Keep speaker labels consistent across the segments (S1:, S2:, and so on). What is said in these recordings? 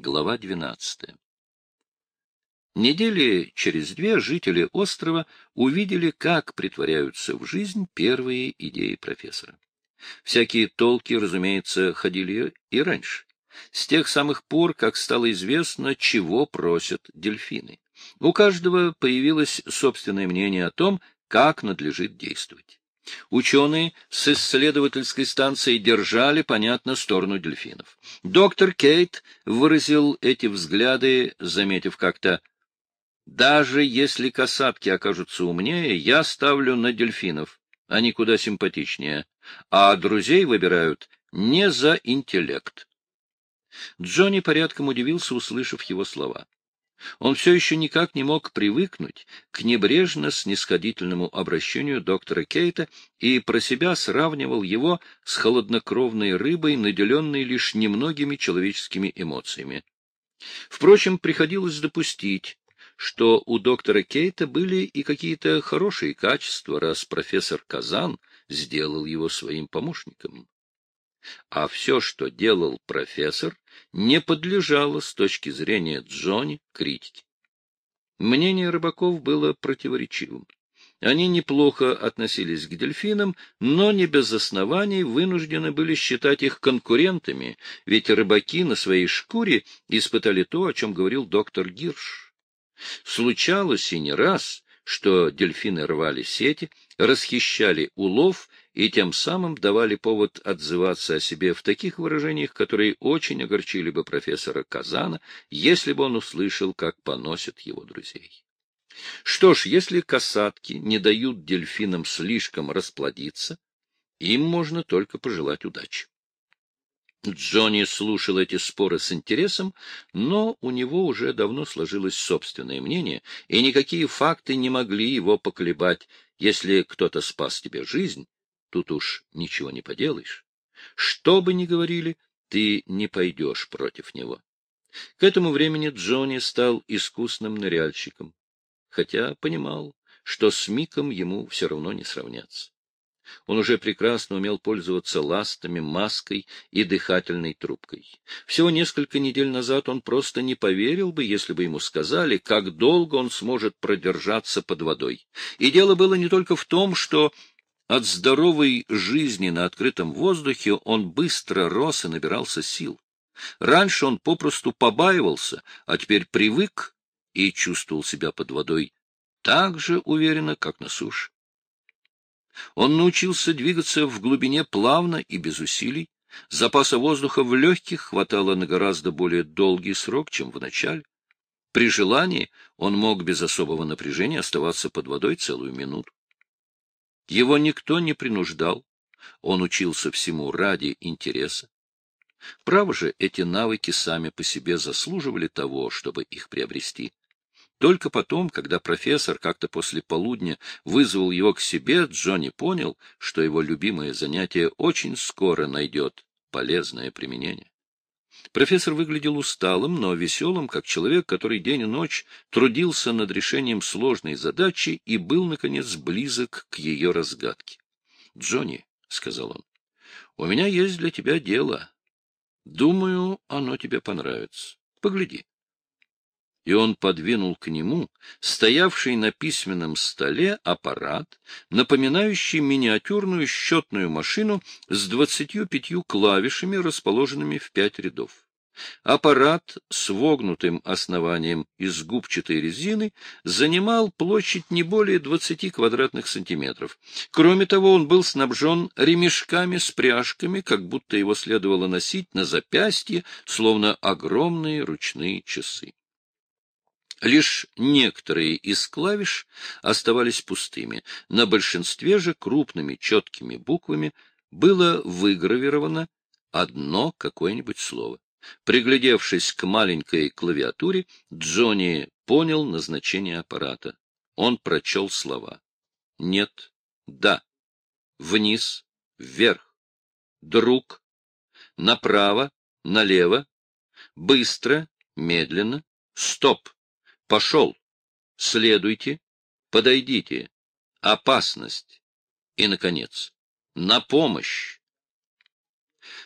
S1: Глава 12. Недели через две жители острова увидели, как притворяются в жизнь первые идеи профессора. Всякие толки, разумеется, ходили и раньше, с тех самых пор, как стало известно, чего просят дельфины. У каждого появилось собственное мнение о том, как надлежит действовать. Ученые с исследовательской станции держали, понятно, сторону дельфинов. Доктор Кейт выразил эти взгляды, заметив как-то, «Даже если касатки окажутся умнее, я ставлю на дельфинов, они куда симпатичнее, а друзей выбирают не за интеллект». Джонни порядком удивился, услышав его слова. Он все еще никак не мог привыкнуть к небрежно-снисходительному обращению доктора Кейта и про себя сравнивал его с холоднокровной рыбой, наделенной лишь немногими человеческими эмоциями. Впрочем, приходилось допустить, что у доктора Кейта были и какие-то хорошие качества, раз профессор Казан сделал его своим помощником а все, что делал профессор, не подлежало с точки зрения Джонни критике. Мнение рыбаков было противоречивым. Они неплохо относились к дельфинам, но не без оснований вынуждены были считать их конкурентами, ведь рыбаки на своей шкуре испытали то, о чем говорил доктор Гирш. Случалось и не раз, что дельфины рвали сети, расхищали улов и тем самым давали повод отзываться о себе в таких выражениях, которые очень огорчили бы профессора Казана, если бы он услышал, как поносят его друзей. Что ж, если касатки не дают дельфинам слишком расплодиться, им можно только пожелать удачи. Джонни слушал эти споры с интересом, но у него уже давно сложилось собственное мнение, и никакие факты не могли его поколебать. Если кто-то спас тебе жизнь, тут уж ничего не поделаешь. Что бы ни говорили, ты не пойдешь против него. К этому времени Джонни стал искусным ныряльщиком, хотя понимал, что с Миком ему все равно не сравняться. Он уже прекрасно умел пользоваться ластами, маской и дыхательной трубкой. Всего несколько недель назад он просто не поверил бы, если бы ему сказали, как долго он сможет продержаться под водой. И дело было не только в том, что от здоровой жизни на открытом воздухе он быстро рос и набирался сил. Раньше он попросту побаивался, а теперь привык и чувствовал себя под водой так же уверенно, как на суше. Он научился двигаться в глубине плавно и без усилий. Запаса воздуха в легких хватало на гораздо более долгий срок, чем в начале. При желании он мог без особого напряжения оставаться под водой целую минуту. Его никто не принуждал, он учился всему ради интереса. Право же, эти навыки сами по себе заслуживали того, чтобы их приобрести. Только потом, когда профессор как-то после полудня вызвал его к себе, Джонни понял, что его любимое занятие очень скоро найдет полезное применение. Профессор выглядел усталым, но веселым, как человек, который день и ночь трудился над решением сложной задачи и был, наконец, близок к ее разгадке. — Джонни, — сказал он, — у меня есть для тебя дело. Думаю, оно тебе понравится. Погляди и он подвинул к нему стоявший на письменном столе аппарат, напоминающий миниатюрную счетную машину с двадцатью пятью клавишами, расположенными в пять рядов. Аппарат с вогнутым основанием из губчатой резины занимал площадь не более 20 квадратных сантиметров. Кроме того, он был снабжен ремешками с пряжками, как будто его следовало носить на запястье, словно огромные ручные часы. Лишь некоторые из клавиш оставались пустыми, на большинстве же крупными четкими буквами было выгравировано одно какое-нибудь слово. Приглядевшись к маленькой клавиатуре, Джонни понял назначение аппарата. Он прочел слова. Нет, да, вниз, вверх, друг, направо, налево, быстро, медленно, стоп. Пошел. Следуйте. Подойдите. Опасность. И, наконец, на помощь.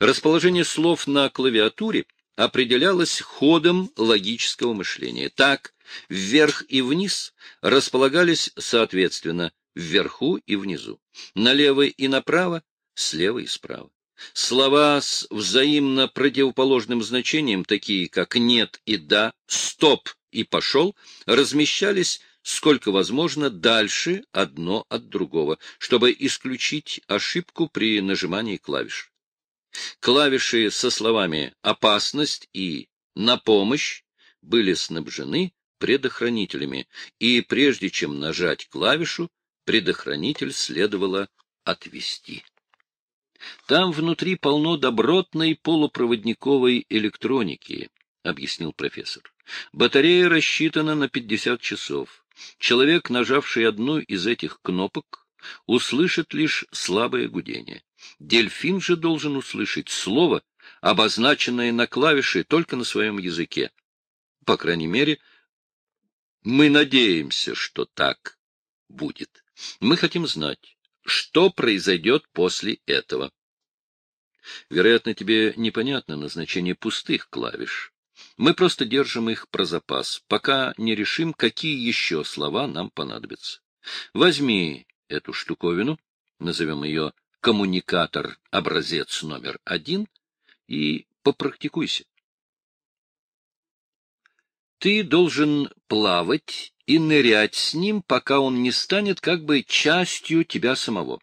S1: Расположение слов на клавиатуре определялось ходом логического мышления. Так, вверх и вниз располагались соответственно вверху и внизу, налево и направо, слева и справа. Слова с взаимно противоположным значением, такие как «нет» и «да», «стоп» и «пошел», размещались сколько возможно дальше одно от другого, чтобы исключить ошибку при нажимании клавиш. Клавиши со словами «опасность» и «на помощь» были снабжены предохранителями, и прежде чем нажать клавишу, предохранитель следовало отвести. Там внутри полно добротной полупроводниковой электроники, — объяснил профессор. Батарея рассчитана на 50 часов. Человек, нажавший одну из этих кнопок, услышит лишь слабое гудение. Дельфин же должен услышать слово, обозначенное на клавише только на своем языке. По крайней мере, мы надеемся, что так будет. Мы хотим знать, что произойдет после этого. Вероятно, тебе непонятно назначение пустых клавиш. Мы просто держим их про запас, пока не решим, какие еще слова нам понадобятся. Возьми эту штуковину, назовем ее коммуникатор образец номер один, и попрактикуйся. Ты должен плавать и нырять с ним, пока он не станет как бы частью тебя самого.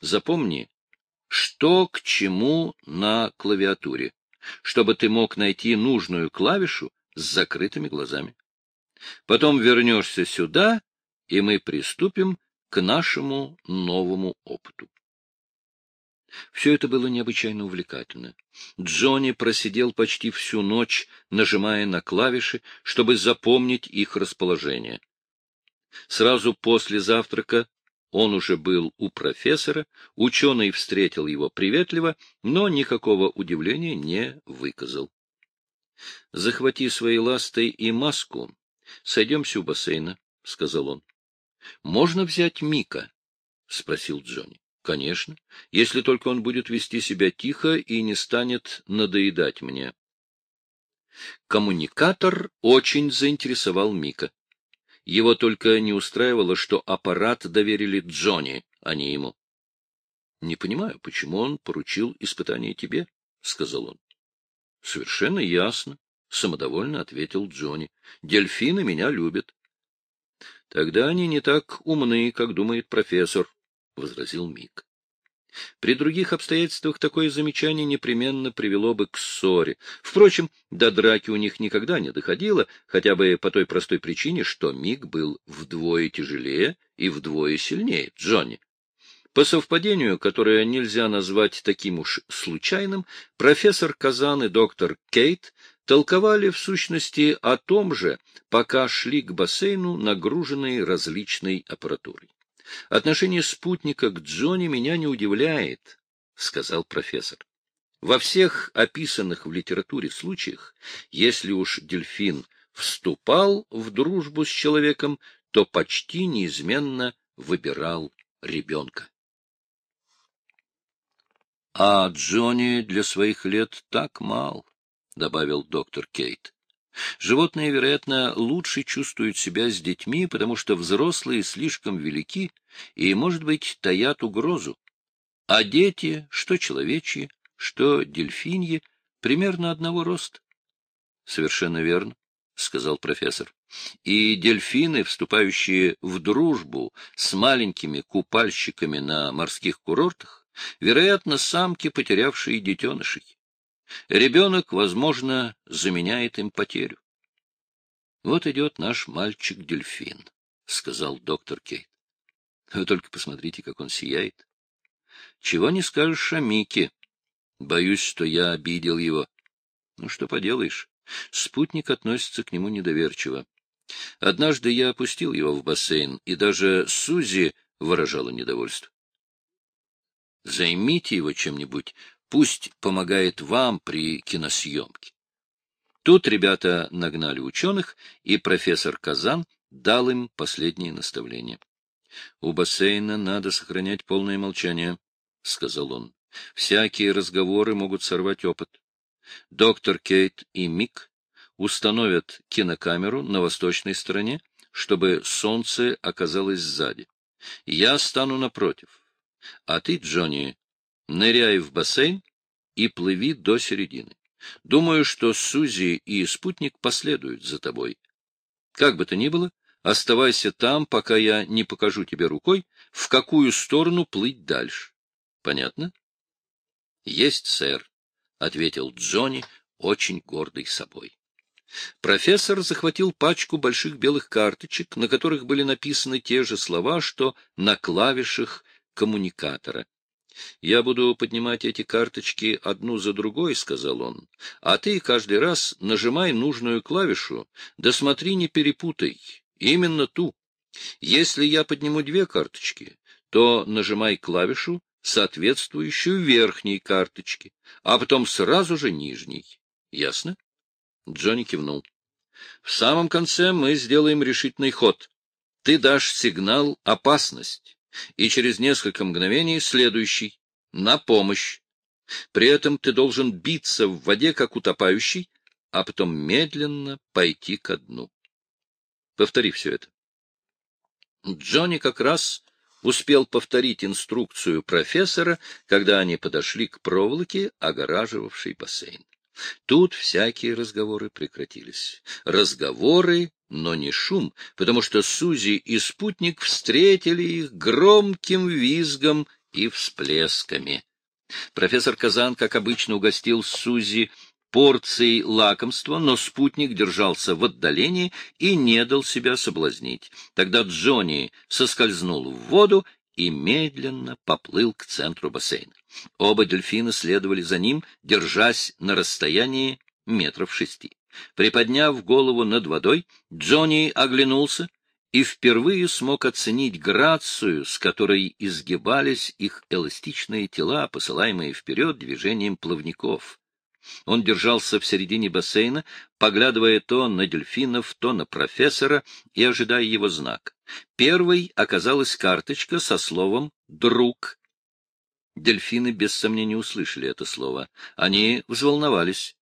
S1: Запомни, что к чему на клавиатуре, чтобы ты мог найти нужную клавишу с закрытыми глазами. Потом вернешься сюда, и мы приступим к нашему новому опыту. Все это было необычайно увлекательно. Джонни просидел почти всю ночь, нажимая на клавиши, чтобы запомнить их расположение. Сразу после завтрака он уже был у профессора, ученый встретил его приветливо, но никакого удивления не выказал. — Захвати свои ласты и маску. Сойдемся у бассейна, — сказал он. — Можно взять Мика? — спросил Джонни. — Конечно, если только он будет вести себя тихо и не станет надоедать мне. Коммуникатор очень заинтересовал Мика. Его только не устраивало, что аппарат доверили Джонни, а не ему. — Не понимаю, почему он поручил испытание тебе, — сказал он. — Совершенно ясно, — самодовольно ответил Джонни. — Дельфины меня любят. — Тогда они не так умны, как думает профессор, — возразил Мик. При других обстоятельствах такое замечание непременно привело бы к ссоре. Впрочем, до драки у них никогда не доходило, хотя бы по той простой причине, что Мик был вдвое тяжелее и вдвое сильнее Джонни. По совпадению, которое нельзя назвать таким уж случайным, профессор Казан и доктор Кейт толковали в сущности о том же, пока шли к бассейну, нагруженные различной аппаратурой. Отношение спутника к Джонни меня не удивляет, — сказал профессор. Во всех описанных в литературе случаях, если уж дельфин вступал в дружбу с человеком, то почти неизменно выбирал ребенка. — А Джонни для своих лет так мал, — добавил доктор Кейт. Животные, вероятно, лучше чувствуют себя с детьми, потому что взрослые слишком велики и, может быть, таят угрозу. А дети, что человечьи, что дельфиньи, примерно одного роста. — Совершенно верно, — сказал профессор. И дельфины, вступающие в дружбу с маленькими купальщиками на морских курортах, вероятно, самки, потерявшие детенышей. Ребенок, возможно, заменяет им потерю. — Вот идет наш мальчик-дельфин, — сказал доктор Кейт. — Вы только посмотрите, как он сияет. Чего не скажешь о Мике. Боюсь, что я обидел его. Ну, что поделаешь, спутник относится к нему недоверчиво. Однажды я опустил его в бассейн, и даже Сузи выражала недовольство. Займите его чем-нибудь, Пусть помогает вам при киносъемке. Тут ребята нагнали ученых, и профессор Казан дал им последние наставления. — У бассейна надо сохранять полное молчание, — сказал он. — Всякие разговоры могут сорвать опыт. Доктор Кейт и Мик установят кинокамеру на восточной стороне, чтобы солнце оказалось сзади. Я стану напротив. А ты, Джонни, ныряй в бассейн и плыви до середины. Думаю, что Сузи и спутник последуют за тобой. Как бы то ни было, оставайся там, пока я не покажу тебе рукой, в какую сторону плыть дальше. Понятно? — Есть, сэр, — ответил Джонни, очень гордый собой. Профессор захватил пачку больших белых карточек, на которых были написаны те же слова, что на клавишах коммуникатора. «Я буду поднимать эти карточки одну за другой», — сказал он, — «а ты каждый раз нажимай нужную клавишу, да смотри, не перепутай, именно ту. Если я подниму две карточки, то нажимай клавишу, соответствующую верхней карточке, а потом сразу же нижней. Ясно?» Джонни кивнул. В самом конце мы сделаем решительный ход. Ты дашь сигнал «опасность», и через несколько мгновений следующий «на помощь». При этом ты должен биться в воде, как утопающий, а потом медленно пойти ко дну. Повтори все это. Джонни как раз успел повторить инструкцию профессора, когда они подошли к проволоке, огораживавшей бассейн. Тут всякие разговоры прекратились. Разговоры, но не шум, потому что Сузи и спутник встретили их громким визгом и всплесками. Профессор Казан, как обычно, угостил Сузи порцией лакомства, но спутник держался в отдалении и не дал себя соблазнить. Тогда Джонни соскользнул в воду и медленно поплыл к центру бассейна. Оба дельфина следовали за ним, держась на расстоянии метров шести. Приподняв голову над водой, Джонни оглянулся и впервые смог оценить грацию, с которой изгибались их эластичные тела, посылаемые вперед движением плавников. Он держался в середине бассейна, поглядывая то на дельфинов, то на профессора и ожидая его знак. Первой оказалась карточка со словом «друг». Дельфины без сомнения услышали это слово. Они взволновались.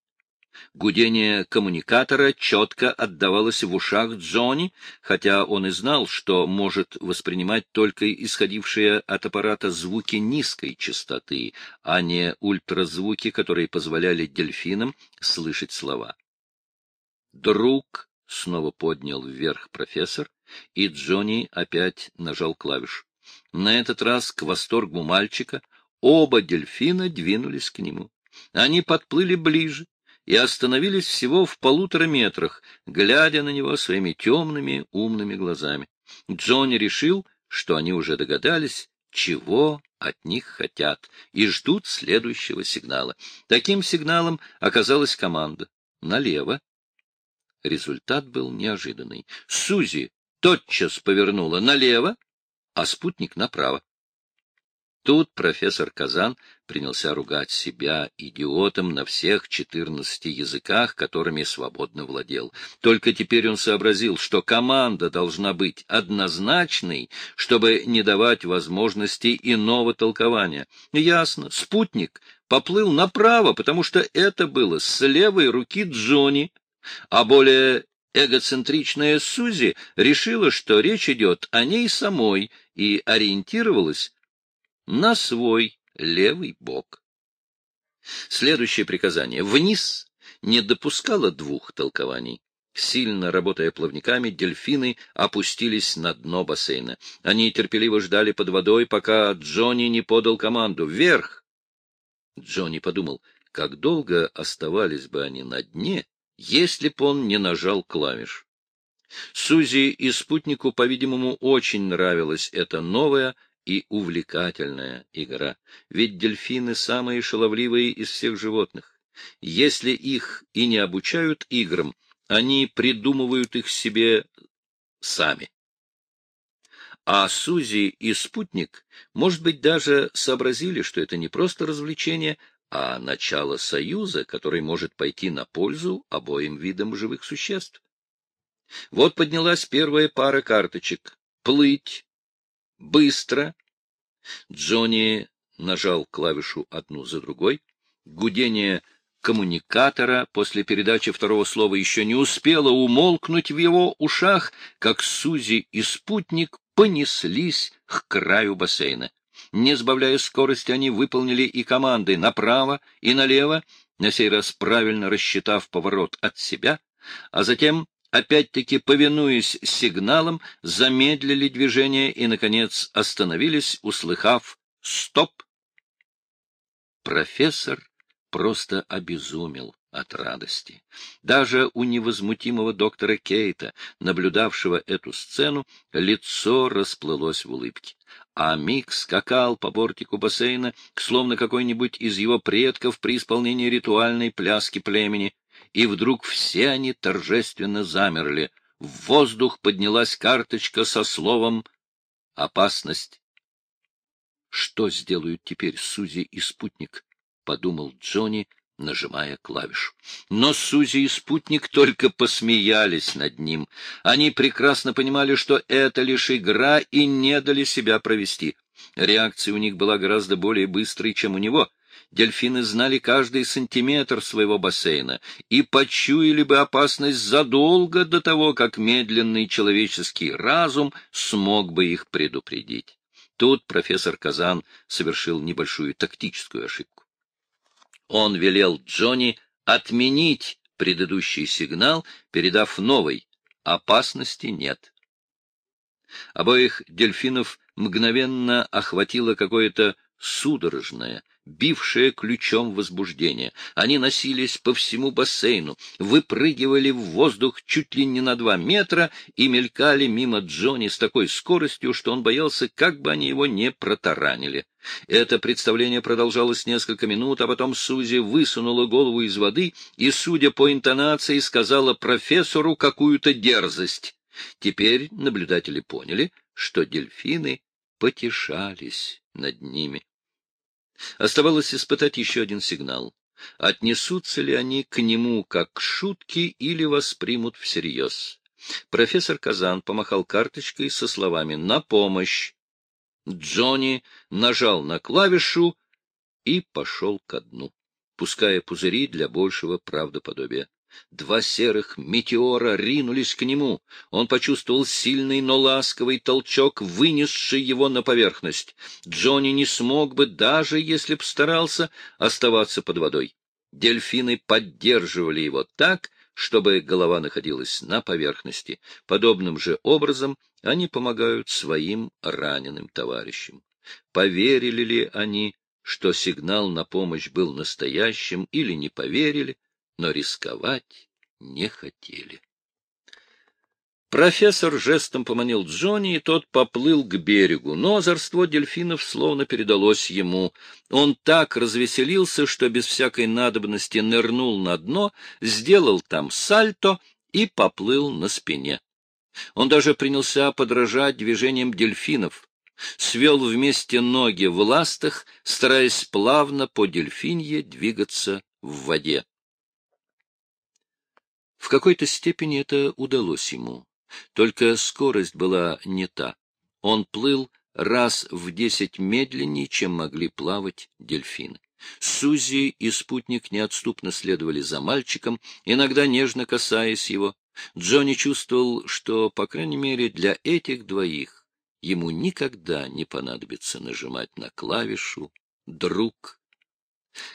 S1: Гудение коммуникатора четко отдавалось в ушах Джонни, хотя он и знал, что может воспринимать только исходившие от аппарата звуки низкой частоты, а не ультразвуки, которые позволяли дельфинам слышать слова. «Друг», — снова поднял вверх профессор, и Джонни опять нажал клавишу. На этот раз, к восторгу мальчика, оба дельфина двинулись к нему. Они подплыли ближе, и остановились всего в полутора метрах, глядя на него своими темными умными глазами. Джонни решил, что они уже догадались, чего от них хотят, и ждут следующего сигнала. Таким сигналом оказалась команда. Налево. Результат был неожиданный. Сузи тотчас повернула налево, а спутник направо. Тут профессор Казан принялся ругать себя идиотом на всех четырнадцати языках, которыми свободно владел. Только теперь он сообразил, что команда должна быть однозначной, чтобы не давать возможности иного толкования. Ясно, спутник поплыл направо, потому что это было с левой руки Джонни, а более эгоцентричная Сузи решила, что речь идет о ней самой, и ориентировалась на свой левый бок. Следующее приказание. Вниз не допускало двух толкований. Сильно работая плавниками, дельфины опустились на дно бассейна. Они терпеливо ждали под водой, пока Джонни не подал команду «Вверх!». Джонни подумал, как долго оставались бы они на дне, если б он не нажал клавиш. Сузи и спутнику, по-видимому, очень нравилась эта новая и увлекательная игра. Ведь дельфины самые шаловливые из всех животных. Если их и не обучают играм, они придумывают их себе сами. А Сузи и спутник, может быть, даже сообразили, что это не просто развлечение, а начало союза, который может пойти на пользу обоим видам живых существ. Вот поднялась первая пара карточек. Плыть, Быстро. Джонни нажал клавишу одну за другой. Гудение коммуникатора после передачи второго слова еще не успела умолкнуть в его ушах, как Сузи и спутник понеслись к краю бассейна. Не сбавляя скорости, они выполнили и команды направо и налево, на сей раз правильно рассчитав поворот от себя, а затем, опять-таки повинуясь сигналам, замедлили движение и, наконец, остановились, услыхав «Стоп!». Профессор просто обезумел от радости. Даже у невозмутимого доктора Кейта, наблюдавшего эту сцену, лицо расплылось в улыбке. А Мик скакал по бортику бассейна, словно какой-нибудь из его предков при исполнении ритуальной пляски племени, и вдруг все они торжественно замерли. В воздух поднялась карточка со словом «Опасность». Что сделают теперь Сузи и спутник? подумал Джонни, нажимая клавишу. Но Сузи и спутник только посмеялись над ним. Они прекрасно понимали, что это лишь игра, и не дали себя провести. Реакция у них была гораздо более быстрой, чем у него. Дельфины знали каждый сантиметр своего бассейна и почуяли бы опасность задолго до того, как медленный человеческий разум смог бы их предупредить. Тут профессор Казан совершил небольшую тактическую ошибку. Он велел Джонни отменить предыдущий сигнал, передав новый. Опасности нет. Обоих дельфинов мгновенно охватило какое-то судорожное, бившее ключом возбуждение. Они носились по всему бассейну, выпрыгивали в воздух чуть ли не на два метра и мелькали мимо Джонни с такой скоростью, что он боялся, как бы они его не протаранили. Это представление продолжалось несколько минут, а потом Сузи высунула голову из воды и, судя по интонации, сказала профессору какую-то дерзость. Теперь наблюдатели поняли, что дельфины потешались над ними. Оставалось испытать еще один сигнал. Отнесутся ли они к нему как к шутке или воспримут всерьез? Профессор Казан помахал карточкой со словами «На помощь!». Джонни нажал на клавишу и пошел ко дну, пуская пузыри для большего правдоподобия. Два серых метеора ринулись к нему. Он почувствовал сильный, но ласковый толчок, вынесший его на поверхность. Джонни не смог бы, даже если б старался, оставаться под водой. Дельфины поддерживали его так, чтобы голова находилась на поверхности. Подобным же образом они помогают своим раненым товарищам. Поверили ли они, что сигнал на помощь был настоящим, или не поверили, но рисковать не хотели. Профессор жестом поманил Джонни, и тот поплыл к берегу, но озорство дельфинов словно передалось ему. Он так развеселился, что без всякой надобности нырнул на дно, сделал там сальто и поплыл на спине. Он даже принялся подражать движениям дельфинов, свел вместе ноги в ластах, стараясь плавно по дельфинье двигаться в воде. В какой-то степени это удалось ему. Только скорость была не та. Он плыл раз в десять медленнее, чем могли плавать дельфины. Сузи и спутник неотступно следовали за мальчиком, иногда нежно касаясь его. Джонни чувствовал, что, по крайней мере, для этих двоих ему никогда не понадобится нажимать на клавишу «друг»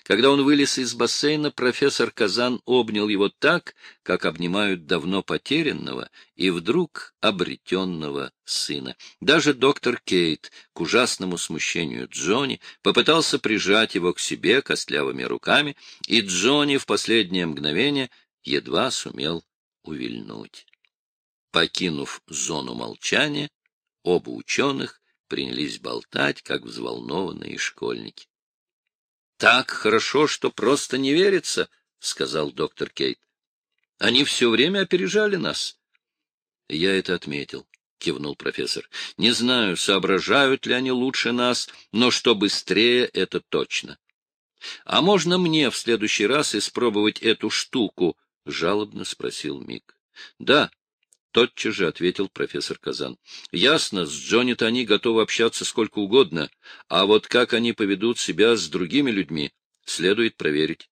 S1: Когда он вылез из бассейна, профессор Казан обнял его так, как обнимают давно потерянного и вдруг обретенного сына. Даже доктор Кейт, к ужасному смущению Джонни, попытался прижать его к себе костлявыми руками, и Джонни в последнее мгновение едва сумел увильнуть. Покинув зону молчания, оба ученых принялись болтать, как взволнованные школьники. Так хорошо, что просто не верится, — сказал доктор Кейт. — Они все время опережали нас. — Я это отметил, — кивнул профессор. — Не знаю, соображают ли они лучше нас, но что быстрее, это точно. — А можно мне в следующий раз испробовать эту штуку? — жалобно спросил Мик. — Да, — тотчас же ответил профессор Казан. — Ясно, с Джонни-то они готовы общаться сколько угодно, а вот как они поведут себя с другими людьми, следует проверить.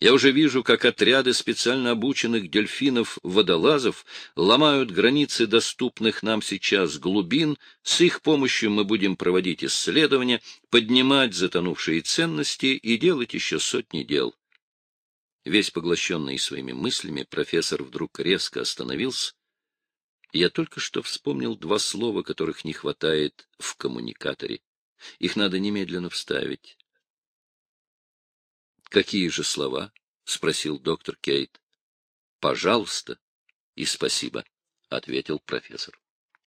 S1: Я уже вижу, как отряды специально обученных дельфинов-водолазов ломают границы доступных нам сейчас глубин. С их помощью мы будем проводить исследования, поднимать затонувшие ценности и делать еще сотни дел. Весь поглощенный своими мыслями, профессор вдруг резко остановился. Я только что вспомнил два слова, которых не хватает в коммуникаторе. Их надо немедленно вставить. Какие же слова? — спросил доктор Кейт. — Пожалуйста и спасибо, — ответил профессор.